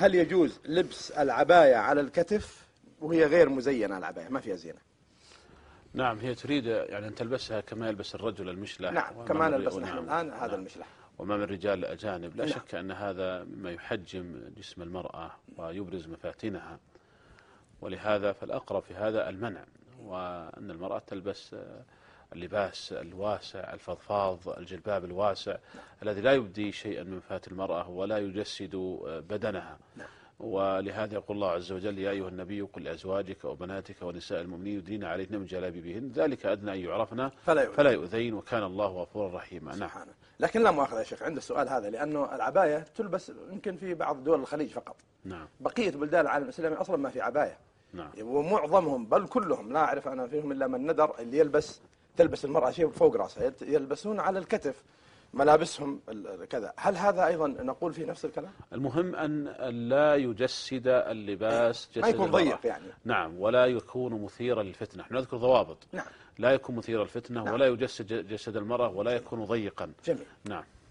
هل يجوز لبس العباية على الكتف وهي غير مزينة العباية ما فيها زينة نعم هي تريد يعني أن تلبسها كما يلبس الرجل المشلح نعم كما من- نلبس نحن نعم. الآن هذا نعم. المشلح وأمام الرجال الأجانب لا نعم. شك أن هذا مما يحجم جسم المرأة ويبرز مفاتنها ولهذا فالأقرب في هذا المنع وأن المرأة تلبس اللباس الواسع الفضفاض الجلباب الواسع الذي لا يبدي شيئا من مفات المرأة ولا يجسد بدنها. ولهذا يقول الله عز وجل يا أيها النبي قل لأزواجك وبناتك ونساء المؤمنين يدنين عليهن من جلابيبهن ذلك أدنى أن يعرفن فلا يؤذن. فلا يؤذين وكان الله غفورا رحيما. نعم. لكن لا مؤاخذة يا شيخ عند السؤال هذا لأنه العباية تلبس يمكن في بعض دول الخليج فقط. نعم. بقية بلدان العالم الإسلامي أصلا ما في عباية. نعم. ومعظمهم بل كلهم لا أعرف أنا فيهم إلا من ندر اللي يلبس تلبس المرأة شيء فوق رأسها يلبسون على الكتف ملابسهم كذا. هل هذا أيضا نقول فيه نفس الكلام؟ المهم أن لا يجسد اللباس جسد ما يكون. ضيق يعني. نعم ولا يكون مثيرا للفتنة. نحن نذكر ضوابط. نعم. لا يكون مثيرا للفتنة نعم. ولا يجسد جسد المرأة ولا يكون ضيقا. جميل. نعم.